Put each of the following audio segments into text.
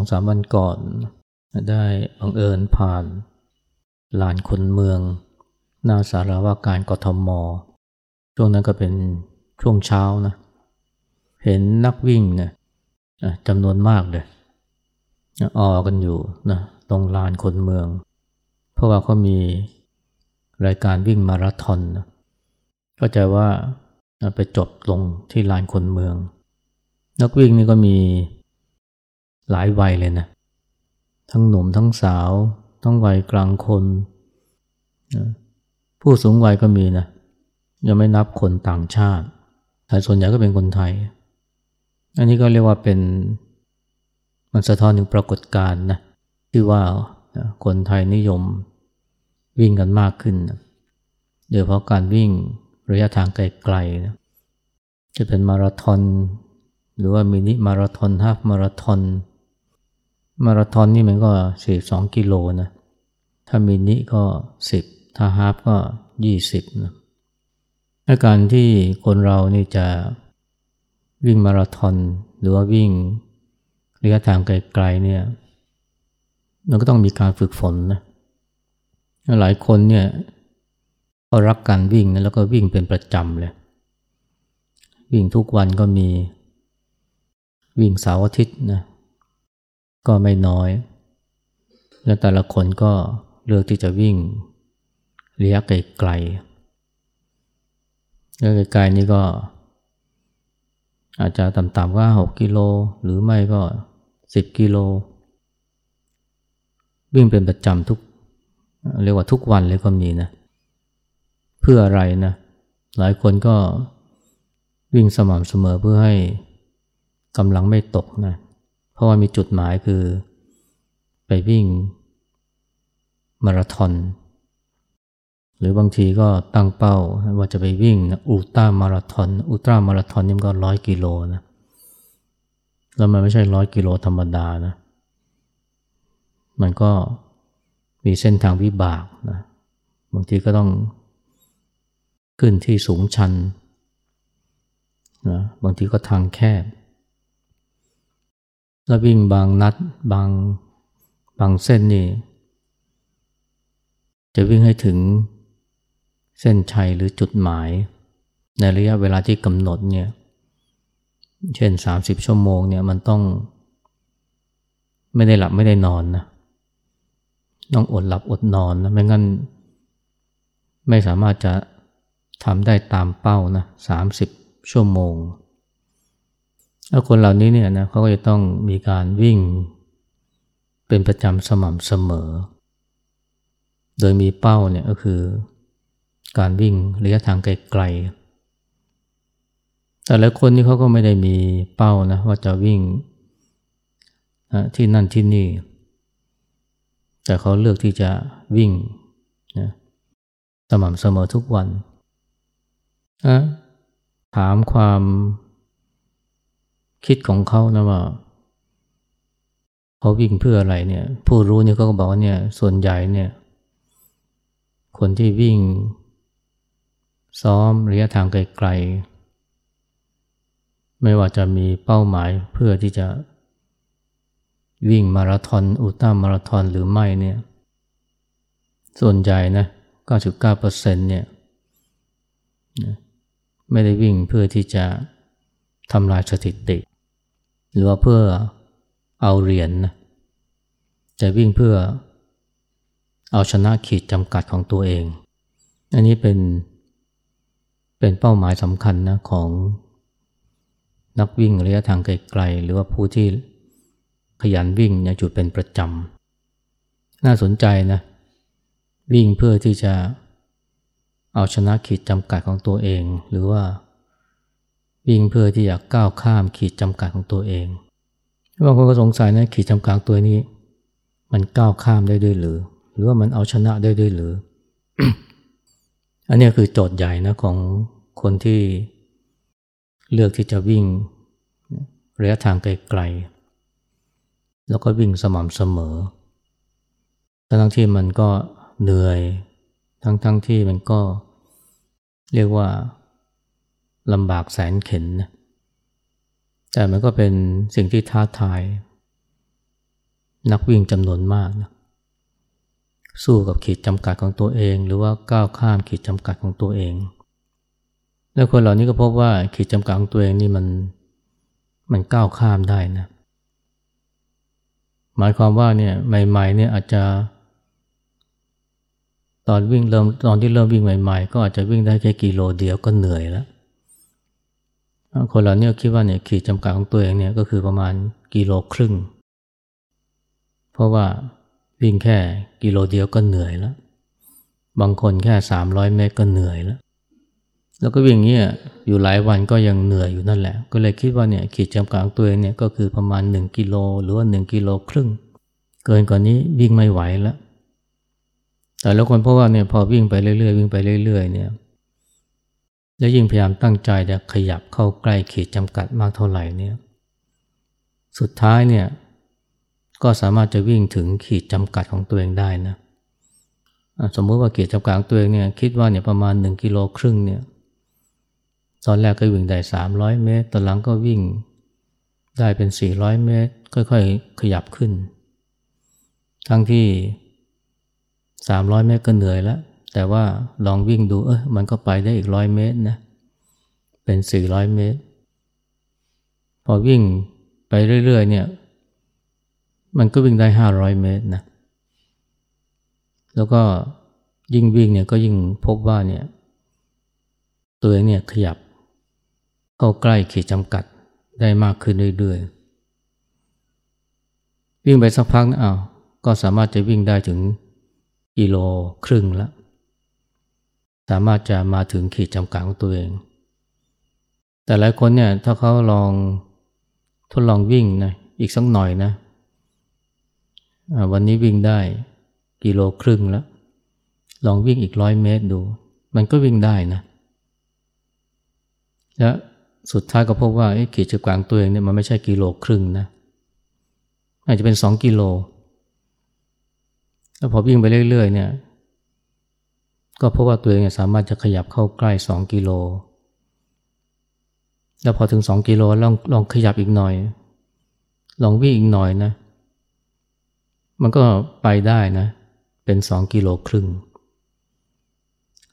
สองสามวันก่อน ได้บังเอิญผ่านลานคนเมือง หน้าสารว่าการกทม ช่วงนั้นก็เป็นช่วงเช้านะ เห็นนักวิ่งเนี่ยจำนวนมากเลยออกันอยู่นะตรงลานคนเมือง เพราะว่าเขามีรายการวิ่งมาราธอนนะก็จะว่าไปจบลงที่ลานคนเมือง นักวิ่งนี่ก็มี หลายวัยเลยนะ ทั้งหนุ่มทั้งสาว ทั้งวัยกลางคนผู้สูงวัยก็มีนะ ยังไม่นับคนต่างชาติ แต่ส่วนใหญ่ก็เป็นคนไทย อันนี้ก็เรียกว่าเป็นมันสะท้อนถึงปรากฏการณ์นะที่ว่าคนไทยนิยมวิ่งกันมากขึ้นโดยเพราะการวิ่งระยะทางไกลๆนะจะเป็นมาราธอนหรือว่ามินิมาราธอนฮาฟมาราธอน มาราธอนนี่มันก็สี่สองกิโลนะ ถ้ามินิก็สิบถ้าฮาฟก็ยี่สิบนะอาการที่คนเรานี่จะวิ่งมาราธอนหรือว่าวิ่งระยะทางไกลๆเนี่ยมันก็ต้องมีการฝึกฝนนะหลายคนเนี่ยก็รักการวิ่งนะแล้วก็วิ่งเป็นประจำเลย วิ่งทุกวันก็มี วิ่งเสาร์อาทิตย์นะ ก็ไม่น้อย แล้วแต่ละคนก็เลือกที่จะวิ่งระยะไกลๆระยะไกลๆนี่ก็ อาจจะต่ำๆก็หกกิโล หรือไม่ก็สิบกิโล วิ่งเป็นประจำทุก เรียกว่าทุกวันเลยก็มีนะ เพื่ออะไรนะ หลายคนก็วิ่งสม่ำเสมอเพื่อให้กำลังไม่ตกนะเราะว่ามีจุดหมายคือ ไปวิ่ง มาราธอน หรือบางทีก็ตั้งเป้าว่าจะไปวิ่งอุลตร้ามาราธอนอุลตร้ามาราธอนนี่ก็ร้อยกิโลนะแล้วมันไม่ใช่ร้อยกิโลธรรมดานะมันก็มีเส้นทางวิบากนะบางทีก็ต้องขึ้นที่สูงชันนะบางทีก็ทางแคบ แล้ววิ่งบางนัดบางบางเส้นนี่ จะวิ่งให้ถึงเส้นชัยหรือจุดหมาย ในระยะเวลาที่กำหนดเนี่ย เช่นสามสิบชั่วโมงเนี่ยมันต้อง ไม่ได้หลับไม่ได้นอนนะต้องอดหลับอดนอนนะไม่งั้น ไม่สามารถจะทำได้ตามเป้านะสามสิบชั่วโมง แล้วคนเหล่านี้เนี่ยนะเขาก็จะต้องมีการวิ่งเป็นประจำสม่ำเสมอ โดยมีเป้าเนี่ยก็คือการวิ่งระยะทางไกลๆ แต่ละคนนี่เขาก็ไม่ได้มีเป้านะว่าจะวิ่งที่นั่นที่นี่ แต่เขาเลือกที่จะวิ่งนะสม่ำเสมอทุกวัน ถามความ คิดของเขานะว่าเขาวิ่งเพื่ออะไรเนี่ย ผู้รู้เนี่ยก็บอกว่าเนี่ย ส่วนใหญ่เนี่ย คนที่วิ่ง ซ้อมระยะทางไกลไม่ว่าจะมีเป้าหมายเพื่อที่จะ วิ่งมาราธอนอุลตร้ามาราธอนหรือไม่เนี่ย ส่วนใหญ่นะ 99%เนี่ยไม่ได้วิ่งเพื่อที่จะทำลายสถิติ หรือว่าเพื่อเอาเหรียญนะจะวิ่งเพื่อเอาชนะขีดจำกัดของตัวเอง อันนี้เป็นเป็นเป้าหมายสำคัญนะของนักวิ่งระยะทางไกลๆหรือว่าผู้ที่ขยันวิ่งเนี่ยจุดเป็นประจำ น่าสนใจนะวิ่งเพื่อที่จะเอาชนะขีดจำกัดของตัวเอง หรือว่า วิ่งเพื่อที่จะก้าวข้ามขีดจำกัดของตัวเองบางคนก็สงสัยนะขีดจำกัดตัวนี้ มันก้าวข้ามได้ด้วยหรือ หรือว่ามันเอาชนะได้ด้วยหรือ อันนี้คือโจทย์ใหญ่นะของคนที่เลือกที่จะวิ่งระยะทางไกลๆ แล้วก็วิ่งสม่ำเสมอ ทั้งที่มันก็เหนื่อย ทั้งๆทที่มันก็เรียกว่า ลำบากแสนเข็นนะแต่มันก็เป็นสิ่งที่ท้าทาย นักวิ่งจำนวนมากนะสู้กับขีดจำกัดของตัวเอง หรือว่าก้าวข้ามขีดจำกัดของตัวเอง แล้วคนเหล่านี้ก็พบว่าขีดจำกัดของตัวเองนี่มันมันก้าวข้ามได้นะ หมายความว่าเนี่ยใหม่ๆเนี่ยอาจจะตอนวิ่งเริ่มตอนที่เริ่มวิ่งใหม่ ๆ ก็อาจจะวิ่งได้แค่กิโลเดียวก็เหนื่อยแล้ว คนเราเนี่ยคิดว่าเนี่ยขีดจำกัดของตัวเองเนี่ยก็คือประมาณกิโลครึ่ง เพราะว่าวิ่งแค่กิโลเดียวก็เหนื่อยแล้ว บางคนแค่สามร้อยเมตรก็เหนื่อยแล้ว แล้วก็วิ่งเงี้ยอยู่หลายวันก็ยังเหนื่อยอยู่นั่นแหละ ก็เลยคิดว่าเนี่ยขีดจำกัดของตัวเองเนี่ยก็คือประมาณหนึ่งกิโลหรือว่าหนึ่งกิโลครึ่ง เกินกว่านี้วิ่งไม่ไหวแล้ว แต่แล้วคนเพราะว่าเนี่ยพอวิ่งไปเรื่อยๆวิ่งไปเรื่อยๆเนี่ย และยิ่งพยายามตั้งใจจะขยับเข้าใกล้ขีดจำกัดมากเท่าไหร่เนี่ยสุดท้ายเนี่ยก็สามารถจะวิ่งถึงขีดจำกัดของตัวเองได้นะสมมติว่าขีดจำกัดของตัวเองเนี่ยคิดว่าเนี่ยประมาณ 1กิโลครึ่งเนี่ยตอนแรกก็วิ่งได้ 300 เมตร ตอนหลังก็วิ่งได้เป็น 400 เมตร ค่อยๆ ขยับขึ้น ทั้งที่ 300 เมตรก็เหนื่อยแล้ว แต่ว่าลองวิ่งดูเออมันก็ไปได้อีกร้อยเมตรนะ เป็นสี่ร้อยเมตร พอวิ่งไปเรื่อยๆเนี่ย มันก็วิ่งได้ห้าร้อยเมตรนะ แล้วก็ยิ่งวิ่งเนี่ยก็ยิ่งพบว่าเนี่ย ตัวเองเนี่ยขยับ เข้าใกล้ขีดจำกัดได้มากขึ้นเรื่อยๆ วิ่งไปสักพักนะอ้าวก็สามารถจะวิ่งได้ถึงกิโลครึ่งแล้ว สามารถจะมาถึงขีดจำกัดของตัวเอง แต่หลายคนเนี่ยถ้าเขาลองทดลองวิ่งนะอีกสักหน่อยนะวันนี้วิ่งได้กิโลครึ่งแล้ว ลองวิ่งอีกร้อยเมตรดู มันก็วิ่งได้นะ และสุดท้ายก็พบว่าขีดจำกัดตัวเองเนี่ยมันไม่ใช่กิโลครึ่งนะอาจจะเป็นสองกิโลแล้วพอวิ่งไปเรื่อยๆเนี่ย ก็เพราะว่าตัวเองสามารถจะขยับเข้าใกล้สองกิโล แล้วพอถึงสองกิโลลองลองขยับอีกหน่อย ลองวิ่งอีกหน่อยนะ มันก็ไปได้นะ เป็นสองกิโลครึ่ง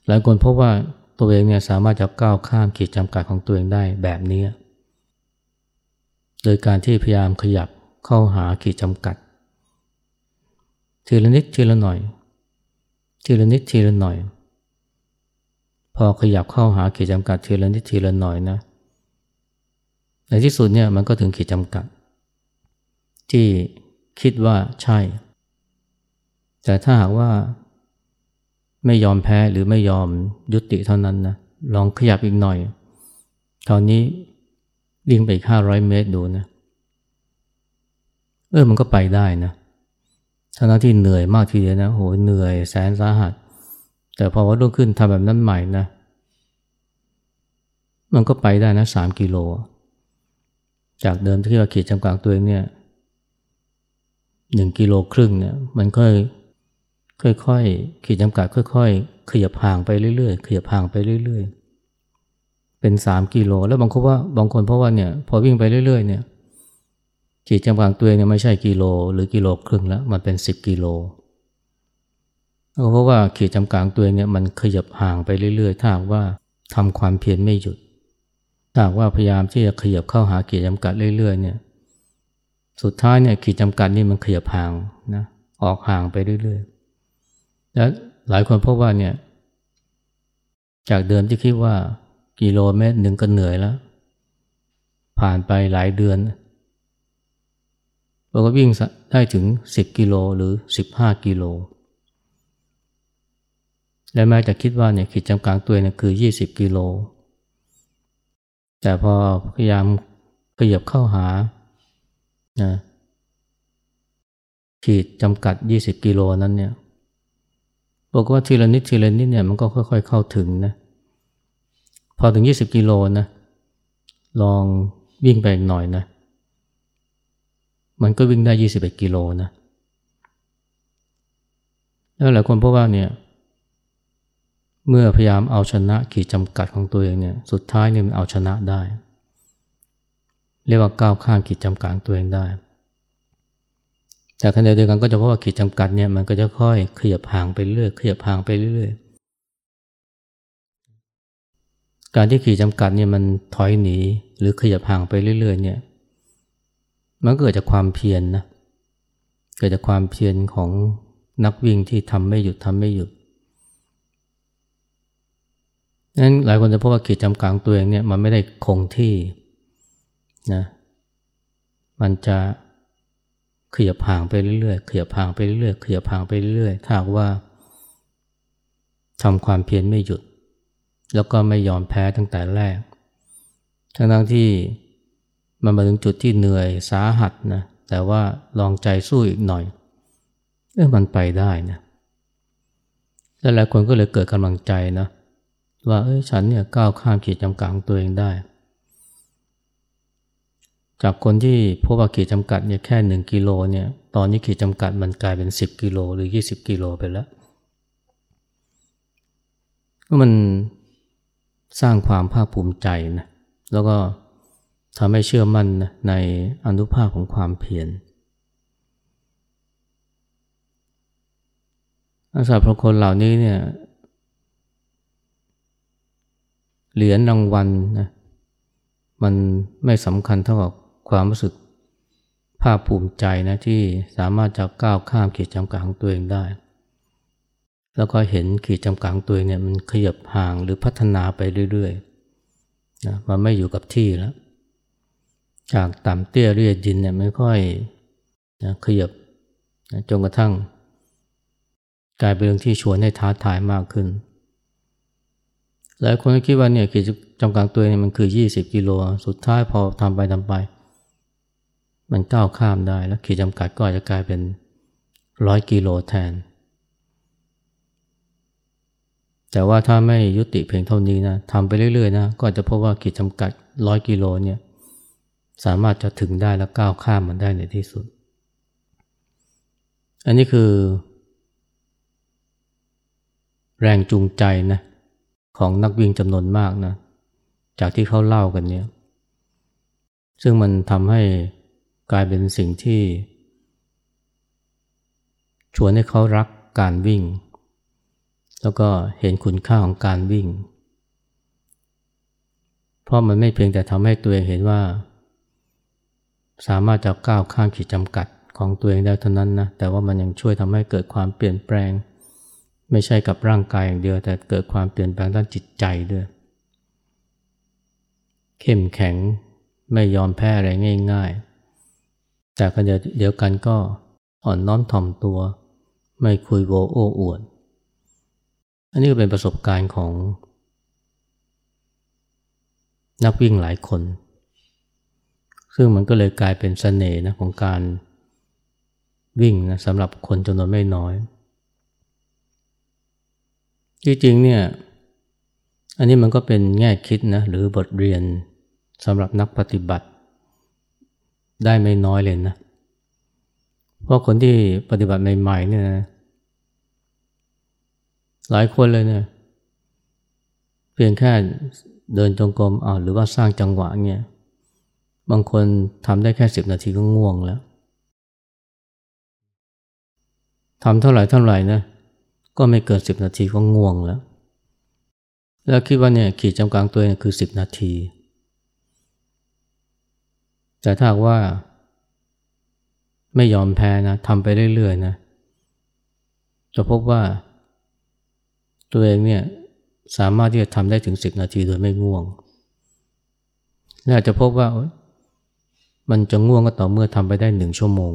หลายคนพบว่าตัวเองเนี่ยสามารถจะก้าวข้ามขีดจำกัดของตัวเองได้แบบนี้ โดยการที่พยายามขยับเข้าหาขีดจำกัด ทีละนิดทีละหน่อย ทีละนิดทีละหน่อย พอขยับเข้าหาขีดจำกัดทีละนิดทีละหน่อยนะ ในที่สุดเนี่ยมันก็ถึงขีดจำกัด ที่คิดว่าใช่ แต่ถ้าหากว่าไม่ยอมแพ้หรือไม่ยอมยุติเท่านั้นนะลองขยับอีกหน่อยคราวนี้วิ่งไปอีกห้าร้อยเมตรดูนะเออมันก็ไปได้นะทั้งที่เหนื่อยมากทีเดียวนะโหเหนื่อยแสนสาหัส แต่พอว่ารุ่งขึ้นทำแบบนั้นใหม่นะ มันก็ไปได้นะสามกิโล จากเดิมที่เราขีดจำกัดตัวเองเนี่ยหนึ่งกิโลครึ่งเนี่ยมันค่อยค่อยๆขีดจำกัดค่อยๆขยับห่างไปเรื่อยๆขยับห่างไปเรื่อยๆ เป็นสามกิโล แล้วบางคนว่าบางคนเพราะว่าเนี่ยพอวิ่งไปเรื่อยๆเนี่ยขีดจำกัดตัวเองเนี่ยไม่ใช่กิโล หรือกิโลครึ่งแล้วมันเป็นสิบกิโล เพราะว่าขีดจำกัดตัวเองเนี่ยมันขยับห่างไปเรื่อยๆ ถ้าว่าทำความเพียรไม่หยุดถ้าว่าพยายามที่จะขยับเข้าหาขีดจำกัดเรื่อยๆเนี่ยสุดท้ายเนี่ยขีดจำกัดนี่มันขยับห่างนะออกห่างไปเรื่อยๆ แล้วหลายคนพบว่าเนี่ยจากเดิมที่คิดว่ากิโลเมตรหนึ่งก็เหนื่อยแล้ว ผ่านไปหลายเดือนเราก็วิ่งได้ถึง 10 กิโลหรือ 15 กิโล และแม้จะคิดว่าเนี่ยขีดจำกัดตัวเนี่ยคือ 20 กิโล แต่พอพยายามขยับเข้าหานะขีดจำกัด 20 กิโลนั้นเนี่ยบอกว่าทีละนิดทีละนิดเนี่ยมันก็ค่อย ๆ เข้าถึงนะพอถึง 20 กิโลนะลองวิ่งไปอีกหน่อยนะ มันก็วิ่งได้ 21 กิโลนะแล้วหลายคนพบว่าเนี่ย เมื่อพยายามเอาชนะขีดจำกัดของตัวเองเนี่ยสุดท้ายเนี่ยมันเอาชนะได้ เรียกว่าก้าวข้ามขีดจำกัดตัวเองได้ แต่ขณะเดียวกันก็จะพบว่าขีดจำกัดเนี่ยมันก็จะค่อยขยับห่างไปเรื่อยขยับห่างไปเรื่อยการที่ขีดจำกัดเนี่ยมันถอยหนี หรือขยับห่างไปเรื่อยๆเนี่ยมันเกิดจากความเพียรนนะเกิดจากความเพียรของนักวิ่งที่ทำไม่หยุดทำไม่หยุด นั้นหลายคนจะพบว่าขีดจำกัดตัวเองเนี่ยมันไม่ได้คงที่นะมันจะขยับห่างไปเรื่อยๆขยับห่างไปเรื่อยๆขยับห่างไปเรื่อยๆถ้าว่าทำความเพียรไม่หยุด แล้วก็ไม่ยอมแพ้ตั้งแต่แรก ทั้งๆที่มันมาถึงจุดที่เหนื่อยสาหัสนะแต่ว่าลองใจสู้อีกหน่อยเออมันไปได้นะแล้วหลายคนก็เลยเกิดกำลังใจนะ ว่าเอ้ยฉันเนี่ยก้าวข้ามขีดจำกัดของตัวเองได้ จากคนที่พบว่าขีดจำกัดเนี่ยแค่หนึ่งกิโลเนี่ยตอนนี้ขีดจำกัดมันกลายเป็นสิบกิโลหรือยี่สิบกิโลไปแล้วก็มันสร้างความภาคภูมิใจนะแล้วก็ทำให้เชื่อมั่นนะในอนุภาพของความเพียรอาสาพระคนเหล่านี้เนี่ย เหรียญรางวัลนะมันไม่สำคัญเท่ากับความรู้สึกภาคภูมิใจนะที่สามารถจะก้าวข้ามขีดจำกัดของตัวเองได้ แล้วก็เห็นขีดจำกัดของตัวเองเนี่ยมันขยับห่างหรือพัฒนาไปเรื่อยๆนะมันไม่อยู่กับที่แล้ว จากต่ำเตี้ยเรียดินเนี่ยไม่ค่อยนะขยับนะจนกระทั่ง กลายเป็นเรื่องที่ชวนให้ท้าทายมากขึ้น หลายคนคิดว่าเนี่ยขีดจำกัดตัวเนี่ยมันคือ 20 กิโล สุดท้ายพอทำไปทำไป มันก้าวข้ามได้แล้วขีดจำกัดก็อาจจะกลายเป็นร้อยกิโลแทน แต่ว่าถ้าไม่ยุติเพียงเท่านี้นะทำไปเรื่อยๆนะก็จะพบว่าขีดจำกัดร้อยกิโลเนี่ยสามารถจะถึงได้และก้าวข้ามมันได้ในที่สุด อันนี้คือ แรงจูงใจนะ ของนักวิ่งจำนวนมากนะ จากที่เขาเล่ากันเนี่ย ซึ่งมันทำให้กลายเป็นสิ่งที่ ชวนให้เขารักการวิ่ง แล้วก็เห็นคุณค่าของการวิ่ง เพราะมันไม่เพียงแต่ทำให้ตัวเองเห็นว่า สามารถจะก้าวข้ามขีดจำกัดของตัวเองได้เท่านั้นนะ แต่ว่ามันยังช่วยทำให้เกิดความเปลี่ยนแปลง ไม่ใช่กับร่างกายอย่างเดียว แต่เกิดความเปลี่ยนแปลงด้านจิตใจด้วย เข้มแข็งไม่ยอมแพ้อะไรง่ายๆ แต่กันเดียวกันก็อ่อนน้อมถ่อมตัว ไม่คุยโวโอ้อวด อันนี้ก็เป็นประสบการณ์ของ นักวิ่งหลายคน ซึ่งมันก็เลยกลายเป็นสเสน่ห์นะของการวิ่งนะสำหรับคนจำนวนไม่น้อย ที่จริงเนี่ยอันนี้มันก็เป็นแง่คิดนะหรือบทเรียนสำหรับนักปฏิบัติ ได้ไม่น้อยเลยนะเพราะคนที่ปฏิบัติใหม่ๆเนี่ยนะหลายคนเลยเนี่ยเพียงแค่เดินจงกรมอ่าหรือว่าสร้างจังหวะเนี่ยบางคนทำได้แค่สิบนาทีก็ง่วงแล้วทำเท่าไหร่เท่าไหร่นะ ก็ไม่เกินสิบนาทีก็ง่วงแล้ว แล้วคิดว่าเนี่ยขีดจำกัดตัวเองคือสิบนาที แต่ถ้าว่า ไม่ยอมแพ้นะทำไปเรื่อยๆนะ จะพบว่า ตัวเองเนี่ยสามารถที่จะทำได้ถึงสิบนาทีโดยไม่ง่วง และอาจจะพบว่ามันจะง่วงก็ต่อเมื่อทำไปได้หนึ่งชั่วโมง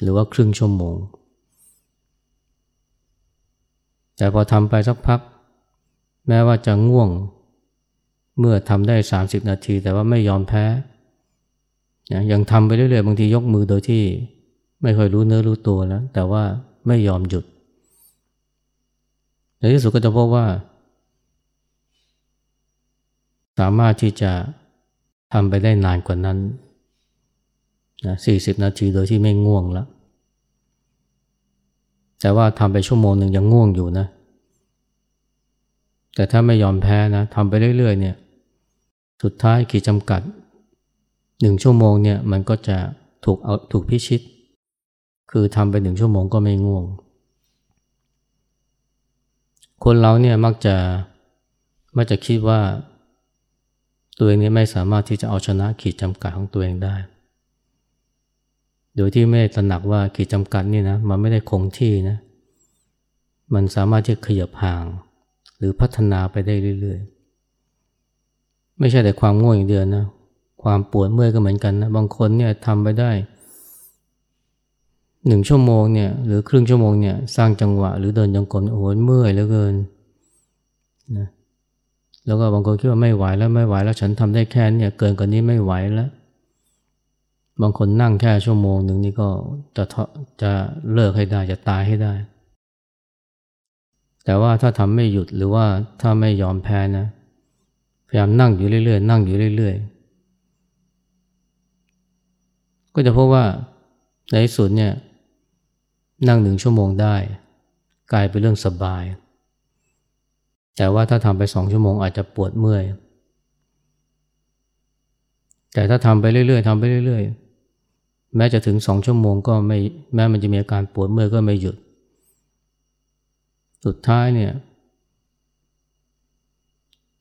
หรือว่าครึ่งชั่วโมง แต่พอทำไปสักพัก แม้ว่าจะง่วง เมื่อทำได้ 30 นาที แต่ว่าไม่ยอมแพ้ยังทำไปเรื่อยๆ บางทียกมือโดยที่ไม่ค่อยรู้เนื้อรู้ตัวแล้ว แต่ว่าไม่ยอมหยุด ในที่สุดก็จะพบว่า สามารถที่จะทำไปได้นานกว่านั้นนะ40 นาทีโดยที่ไม่ง่วงแล้ว แต่ว่าทำไปชั่วโมงหนึ่งยังง่วงอยู่นะ แต่ถ้าไม่ยอมแพ้นะทำไปเรื่อยๆเนี่ย สุดท้ายขีดจำกัดหนึ่งชั่วโมงเนี่ยมันก็จะถูกเอาถูกพิชิต คือทำไปหนึ่งชั่วโมงก็ไม่ง่วง คนเราเนี่ยมักจะมักจะคิดว่า ตัวเองนี้ไม่สามารถที่จะเอาชนะขีดจำกัดของตัวเองได้ โดยที่ไม่ตระหนักว่าขีดจำกัดนี่นะมันไม่ได้คงที่นะมันสามารถที่จะขยับห่าง หรือพัฒนาไปได้เรื่อยๆ ไม่ใช่แต่ความง่วงอย่างเดียวนะความปวดเมื่อยก็เหมือนกันนะบางคนเนี่ยทำไปได้หนึ่งชั่วโมงเนี่ยหรือครึ่งชั่วโมงเนี่ยสร้างจังหวะหรือเดินจงกรมโอ้โหเมื่อยเหลือเกินนะแล้วก็บางคนคิดว่าไม่ไหวแล้วไม่ไหวแล้วฉันทำได้แค่นี่ยเกินกว่านี้ไม่ไหวแล้ว บางคนนั่งแค่ชั่วโมงหนึ่งนี่ก็จะจะเลิกให้ได้จะตายให้ได้ แต่ว่าถ้าทำไม่หยุดหรือว่าถ้าไม่ยอมแพ้นะพยายามนั่งอยู่เรื่อยๆนั่งอยู่เรื่อยๆ ก็จะพบว่าในที่สุดเนี่ยนั่งหนึ่งชั่วโมงได้ กลายเป็นเรื่องสบาย แต่ว่าถ้าทำไปสองชั่วโมงอาจจะปวดเมื่อยแต่ถ้าทำไปเรื่อยๆทำไปเรื่อยๆ แม้จะถึงสองชั่วโมงก็ไม่แม้มันจะมีอาการปวดเมื่อยก็ไม่หยุด สุดท้ายเนี่ย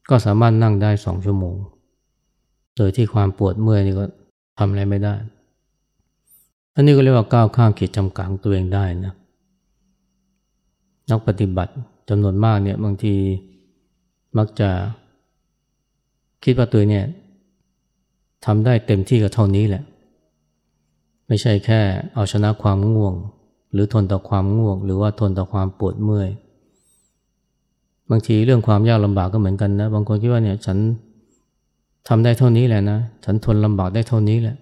ก็สามารถนั่งได้สองชั่วโมง โดยที่ความปวดเมื่อยนี่ก็ทำอะไรไม่ได้ อันนี้ก็เรียกว่าก้าวข้ามขีดจำกัดของตัวเองได้นะ นักปฏิบัติจำนวนมากเนี่ยบางทีมักจะคิดว่าตัวเนี่ยทำได้เต็มที่กับเท่านี้แหละ ไม่ใช่แค่เอาชนะความง่วง หรือทนต่อความง่วง หรือว่าทนต่อความปวดเมื่อย บางทีเรื่องความยากลำบากก็เหมือนกันนะ บางคนคิดว่าเนี่ยฉันทำได้เท่านี้แหละนะ ฉันทนลำบากได้เท่านี้แหละ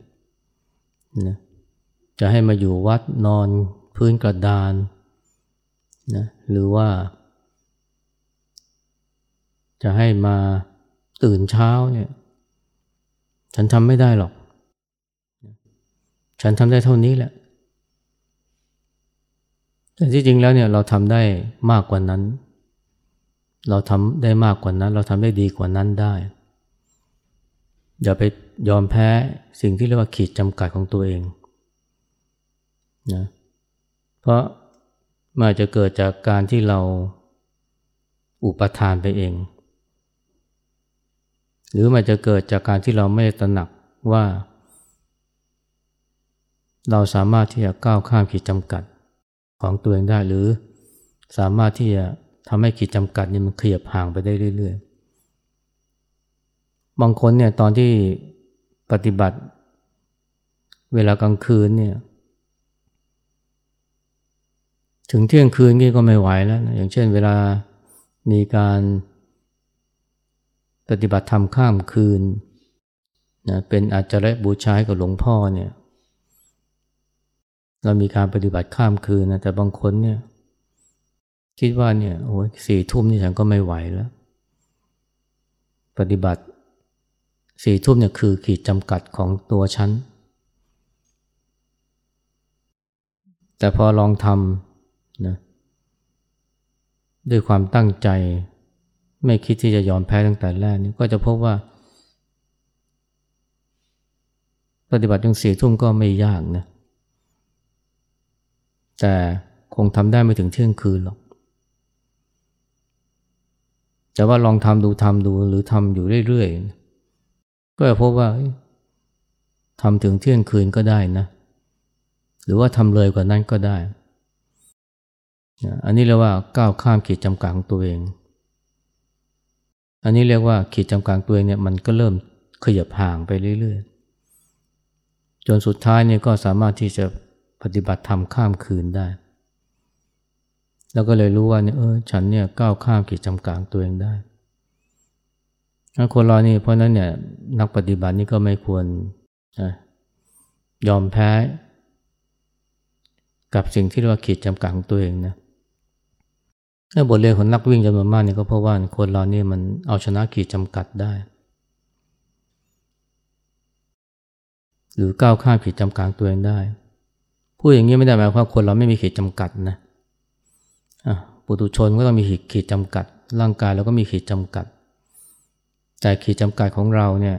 นะจะให้มาอยู่วัดนอนพื้นกระดานนะหรือว่า จะให้มาตื่นเช้าเนี่ย ฉันทำไม่ได้หรอก ฉันทำได้เท่านี้แหละ แต่ที่จริงแล้วเนี่ยเราทำได้มากกว่านั้น เราทำได้มากกว่านั้น เราทำได้ดีกว่านั้นได้ อย่าไปยอมแพ้สิ่งที่เรียกว่าขีดจำกัดของตัวเองนะเพราะมันจะเกิดจากการที่เราอุปทานไปเอง หรือมันจะเกิดจากการที่เราไม่ตระหนักว่า เราสามารถที่จะก้าวข้ามขีดจำกัดของตัวเองได้หรือ สามารถที่จะทำให้ขีดจำกัดนี่มันขยับห่างไปได้เรื่อยๆ บางคนเนี่ยตอนที่ปฏิบัติ เวลากลางคืนเนี่ย ถึงเที่ยงคืนนี่ก็ไม่ไหวแล้วนะอย่างเช่นเวลามีการปฏิบัติธรรมข้ามคืนนะเป็นอาจจะและบูชายกับหลวงพ่อเนี่ย เรามีการปฏิบัติข้ามคืนนะแต่บางคนเนี่ย คิดว่าเนี่ยโอ้ยสี่ทุ่มนี่ฉันก็ไม่ไหวแล้ว ปฏิบัติสี่ทุ่มเนี่ยคือขีดจำกัดของตัวฉัน แต่พอลองทำนะด้วยความตั้งใจ ไม่คิดที่จะยอมแพ้ตั้งแต่แรกนี่ก็จะพบว่า ปฏิบัติจงสี่ทุ่มก็ไม่ยากนะ แต่คงทำได้ไม่ถึงเที่ยงคืนหรอก แต่ว่าลองทำดูทำดูหรือทำอยู่เรื่อยๆ ก็จะพบว่าทำถึงเที่ยงคืนก็ได้นะ หรือว่าทำเลยกว่านั้นก็ได้ อันนี้เรียกว่าก้าวข้ามขีดจำกัดของตัวเอง อันนี้เรียกว่าขีดจำกัดตัวเองเนี่ยมันก็เริ่มขยับห่างไปเรื่อยๆ จนสุดท้ายเนี่ยก็สามารถที่จะ ปฏิบัติธรรมข้ามคืนได้ แล้วก็เลยรู้ว่าเนี่ยเออฉันเนี่ยก้าวข้ามขีดจำกัดตัวเองได้คนเรานี่เพราะนั้นเนี่ยนักปฏิบัตินี่ก็ไม่ควรยอมแพ้ กับสิ่งที่เรียกว่าขีดจำกัดของตัวเองนะและบทเรียนของนักวิ่งจำนวนมากนี่ก็เพราะว่าคนเรานี่มันเอาชนะขีดจำกัดได้ หรือก้าวข้ามขีดจำกัดตัวเองได้ พูดอย่างนี้ไม่ได้หมายความคนเราไม่มีขีดจำกัดนะปุถุชนก็ต้องมีขีดขีดจำกัด ร่างกายเราก็มีขีดจำกัด แต่ขีดจำกัดของเราเนี่ย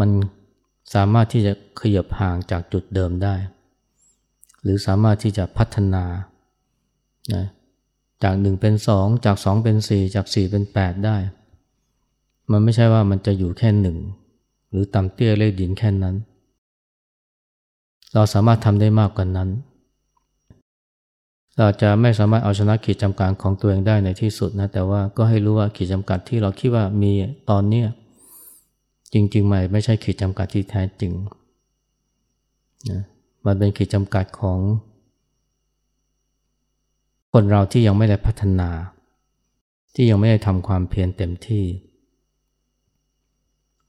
มันสามารถที่จะขยับห่างจากจุดเดิมได้ หรือสามารถที่จะพัฒนานะจากหนึ่งเป็นสองจากสองเป็นสี่จากสี่เป็นแปดได้ มันไม่ใช่ว่ามันจะอยู่แค่หนึ่งหรือต่ำเตี้ยเลขดินแค่นั้น เราสามารถทำได้มากกว่านั้น เราจะไม่สามารถเอาชนะขีดจำกัดของตัวเองได้ในที่สุดนะ แต่ว่าก็ให้รู้ว่าขีดจำกัดที่เราคิดว่ามีตอนเนี้จริงๆใหม่ไม่ใช่ขีดจำกัดที่แท้จริงนะมันเป็นขีดจำกัดของ คนเราที่ยังไม่ได้พัฒนา ที่ยังไม่ได้ทำความเพียรเต็มที่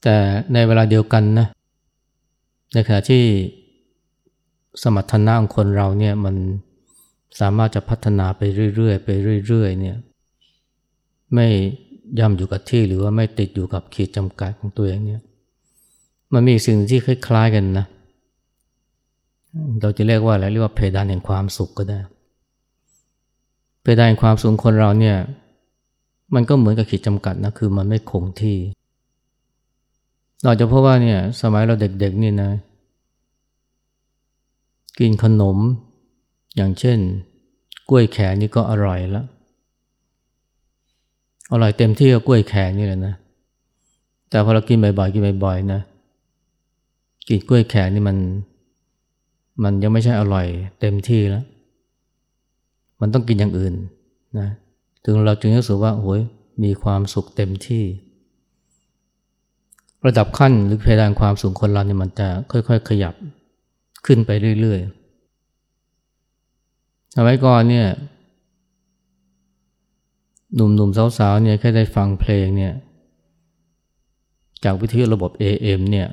แต่ในเวลาเดียวกันนะในขณะที่ สมรรถนะของคนเราเนี่ยมันสามารถจะพัฒนาไปเรื่อยๆ ไปเรื่อยๆเนี่ยไม่ย่ำอยู่กับที่หรือว่าไม่ติดอยู่กับขีดจำกัดของตัวเองเนี่ยมันมีสิ่งที่คล้ายๆกันนะเราจะเรียกว่าอะไรเรียกว่าเพดานแห่งความสุขก็ได้ เพดานแห่งความสุขคนเราเนี่ยมันก็เหมือนกับขีดจำกัดนะคือมันไม่คงที่ เราจะพบว่าเนี่ยสมัยเราเด็กๆนี่นะ กินขนม อย่างเช่น กล้วยแขกนี่ก็อร่อยแล้ว อร่อยเต็มที่ก็กล้วยแขกนี่แหละนะ แต่พอเรากินบ่อยๆกินบ่อยๆนะ กินกล้วยแขกนี่มัน มันยังไม่ใช่อร่อย เต็มที่แล้ว มันต้องกินอย่างอื่นนะ ถึงเราจึงรู้สึกว่าโอ้ยมีความสุขเต็มที่ระดับขั้นหรือเพดานความสูงคนเราเนี่ยมันจะค่อย ๆ ขยับ ขึ้นไปเรื่อยๆสมัยก่อนเนี่ยหนุ่มๆสาวๆเนี่ยแค่ได้ฟังเพลงเนี่ยจากวิทยุระบบ AM เนี่ย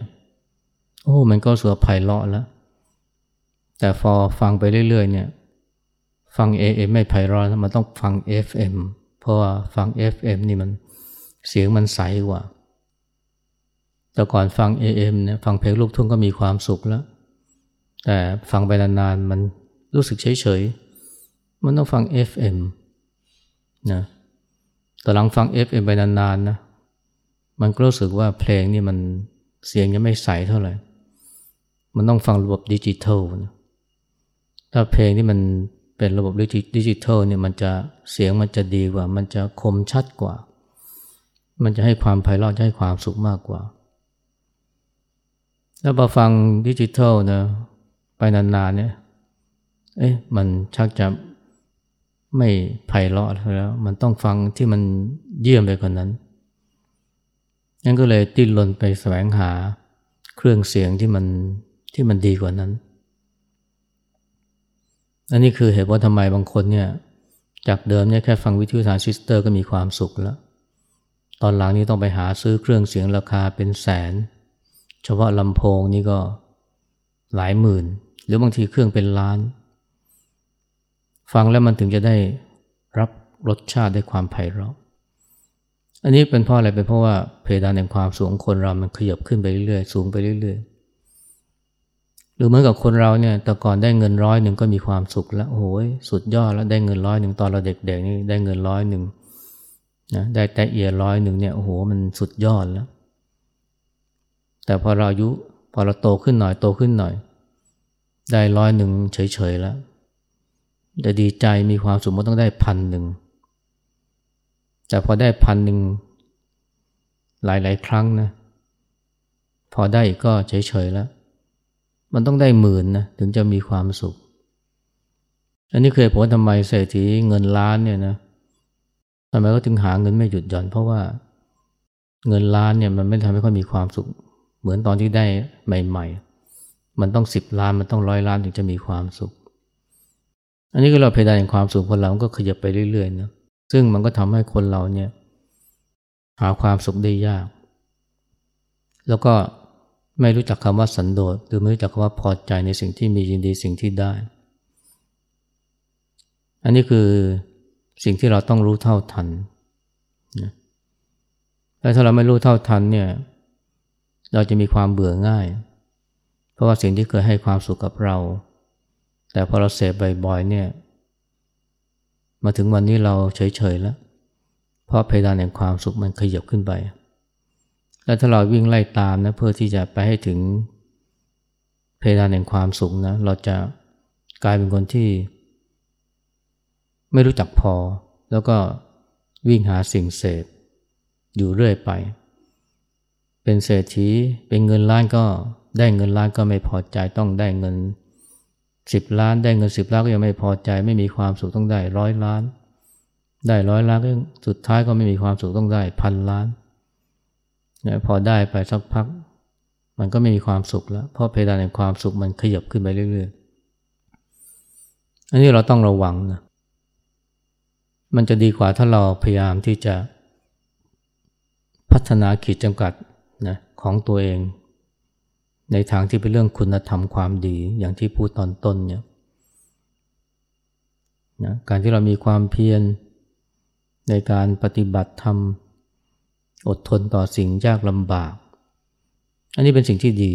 โอ้มันก็สวยไพเราะแล้ว แต่พอฟังไปเรื่อยๆเนี่ยฟัง AM ไม่ไพเราะมันต้องฟัง FM เพราะว่าฟัง FM นี่มันเสียงมันใสกว่า แต่ก่อนฟัง AM เนี่ยฟังเพลงลูกทุ่งก็มีความสุขแล้ว แต่ฟังไปนานๆมันรู้สึกเฉยๆ มันต้องฟัง FM นะแต่หลังฟัง FM ไปนานๆนะ มันก็รู้สึกว่าเพลงนี่มันเสียงยังไม่ใสเท่าไหร่ มันต้องฟังระบบดิจิทัลนะถ้าเพลงที่มันเป็นระบบดิจิทัลเนี่ยมันจะเสียงมันจะดีกว่า มันจะคมชัดกว่า มันจะให้ความไพเราะจะให้ความสุขมากกว่า แล้วพอฟังดิจิทัลนะ ไปนานๆเนี่ย เอ๊ะมันชักจะไม่ไพเราะแล้ว มันต้องฟังที่มันเยี่ยมไปกว่านั้นนั่นก็เลยติ้นรนไปแสวงหาเครื่องเสียงที่มันที่มันดีกว่านั้น อันนี้คือเหตุว่าทำไมบางคนเนี่ย จากเดิมเนี่ยแค่ฟังวิทยุทรานซิสเตอร์ก็มีความสุขแล้ว ตอนหลังนี้ต้องไปหาซื้อเครื่องเสียงราคาเป็นแสน เฉพาะลำโพงนี่ก็หลายหมื่น รือบางทีเครื่องเป็นล้าน ฟังแล้วมันถึงจะได้รับรสชาติได้ความไพเราะอันนี้เป็นเพราะอะไรเป็นเพราะว่าเพดานแห่งความสูงคนเรามันขยับขึ้นไปเรื่อยๆสูงไปเรื่อยๆรือเหมือนกับคนเราเนี่ยแต่ก่อนได้เงินร้อยหนึ่งก็มีความสุขแล้วโอ้ยสุดยอดแล้วได้เงินร้อยหนึ่งตอนเราเด็กๆนี่ได้เงินร้อยหนึ่งนะได้แต่เอียร้อยหนึ่งเนี่ยโอ้โหมันสุดยอดแล้ว แต่พอเราอายุพอเราโตขึ้นหน่อยโตขึ้นหน่อย ได้ร้อยหนึ่งเฉยๆแล้วจะดีใจมีความสุขมันต้องได้พันหนึ่งแต่พอได้พันหนึ่งหลายๆ ครั้งนะพอได้ก็เฉยๆแล้ว มันต้องได้หมื่นนะถึงจะมีความสุข อันนี้เคยผมทำไมเศรษฐีเงินล้านเนี่ยนะทำไมก็ถึงหาเงินไม่หยุดหย่อน เพราะว่าเงินล้านเนี่ยมันไม่ทำให้เขามีความสุข เหมือนตอนที่ได้ใหม่ ๆ มันต้องสิบล้านมันต้องร้อยล้านถึงจะมีความสุข อันนี้ก็เราเพดานแห่งความสุขคนเราก็ขยับไปเรื่อยๆนะซึ่งมันก็ทำให้คนเราเนี่ยหาความสุขได้ยาก แล้วก็ไม่รู้จักคำว่าสันโดษหรือไม่รู้จักคำว่าพอใจในสิ่งที่มียินดีสิ่งที่ได้ อันนี้คือสิ่งที่เราต้องรู้เท่าทันนะและถ้าเราไม่รู้เท่าทันเนี่ย เราจะมีความเบื่อง่าย ราะว่าสิ่งที่เคยให้ความสุขกับเรา แต่พอเราเสพบ่อยๆเนี่ย มาถึงวันนี้เราเฉยๆแล้ว เพราะเพดานแห่งความสุขมันขยับขึ้นไป แล้วถ้าเราวิ่งไล่ตามนะเพื่อที่จะไปให้ถึงเพดานแห่งความสุขนะ เราจะกลายเป็นคนที่ ไม่รู้จักพอ แล้วก็วิ่งหาสิ่งเสพอยู่เรื่อยไป เป็นเศรษฐีเป็นเงินล้านก็ ได้เงินล้านก็ไม่พอใจต้องได้เงินสิบล้าน ได้เงินสิบล้านก็ยังไม่พอใจ ไม่มีความสุขต้องได้ร้อยล้าน ได้ร้อยล้านก็สุดท้ายก็ไม่มีความสุขต้องได้พันล้านนะพอได้ไปสักพัก มันก็ไม่มีความสุขแล้ว เพราะเพดานแห่งความสุขมันขยับขึ้นไปเรื่อยๆ อันนี้เราต้องระวังนะมันจะดีกว่าถ้าเราพยายามที่จะพัฒนาขีดจำกัดนะของตัวเอง ในทางที่เป็นเรื่องคุณธรรมความดีอย่างที่พูดตอนต้นเนี่ยนะการที่เรามีความเพียรในการปฏิบัติธรรม อดทนต่อสิ่งยากลำบาก อันนี้เป็นสิ่งที่ดี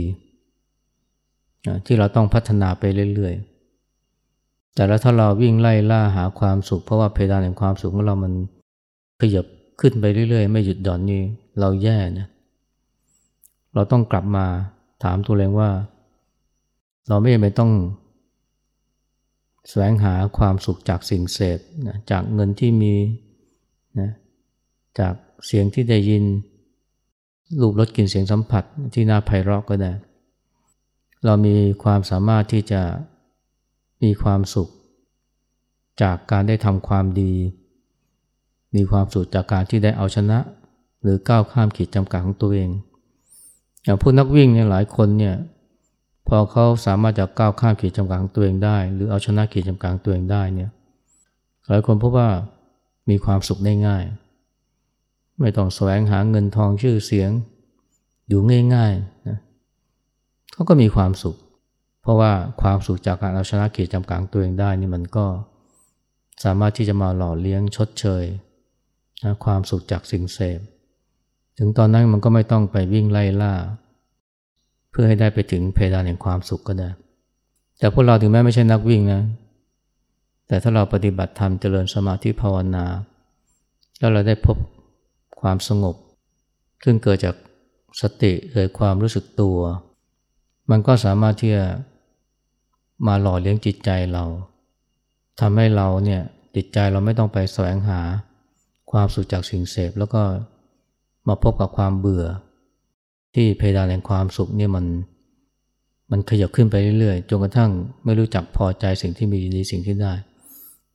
นะที่เราต้องพัฒนาไปเรื่อยๆ แต่แล้วถ้าเราวิ่งไล่ล่าหาความสุข เพราะว่าเพดานแห่งความสุขของเรามันขยับขึ้นไปเรื่อยๆ ไม่หยุดหย่อนนี่เราแย่นะเราต้องกลับมา ถามตัวเองว่า เราไม่จำเป็นต้องแสวงหาความสุขจากสิ่งเสพนะจากเงินที่มีนะจากเสียงที่ได้ยิน รูปรสกลิ่นเสียงสัมผัสที่น่าไพเราะก็ได้ เรามีความสามารถที่จะมีความสุข จากการได้ทำความดี มีความสุขจากการที่ได้เอาชนะ หรือก้าวข้ามขีดจำกัดของตัวเอง อย่างผู้นักวิ่งเนี่ยหลายคนเนี่ยพอเขาสามารถจะก้าวข้ามขีดจำกัดของตัวเองได้ หรือเอาชนะขีดจำกัดของตัวเองได้เนี่ยหลายคนพบว่ามีความสุขได้ง่าย ไม่ต้องแสวงหาเงินทองชื่อเสียง อยู่ง่ายๆนะเขาก็มีความสุข เพราะว่าความสุขจากการเอาชนะขีดจำกัดตัวเองได้นี่มันก็สามารถที่จะมาหล่อเลี้ยงชดเชยนะความสุขจากสิ่งเสพ ถึงตอนนั้นมันก็ไม่ต้องไปวิ่งไล่ล่า เพื่อให้ได้ไปถึงเพดานแห่งความสุขก็ได้ แต่พวกเราถึงแม้ไม่ใช่นักวิ่งนะ แต่ถ้าเราปฏิบัติธรรมเจริญสมาธิภาวนา แล้วเราได้พบความสงบ ซึ่งเกิดจากสติเกิดความรู้สึกตัว มันก็สามารถที่จะมาหล่อเลี้ยงจิตใจเราทำให้เราเนี่ยจิตใจเราไม่ต้องไปแสวงหาความสุขจากสิ่งเสพแล้วก็ มาพบกับความเบื่อ ที่เพดานแห่งความสุขเนี่ยมัน มันขยับขึ้นไปเรื่อยๆจนกระทั่งไม่รู้จักพอใจสิ่งที่มีดีสิ่งที่ได้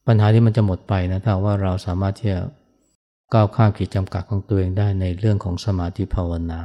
ปัญหาที่มันจะหมดไปนะถ้าว่าเราสามารถที่จะก้าวข้ามขีดจำกัดของตัวเองได้ในเรื่องของสมาธิภาวนา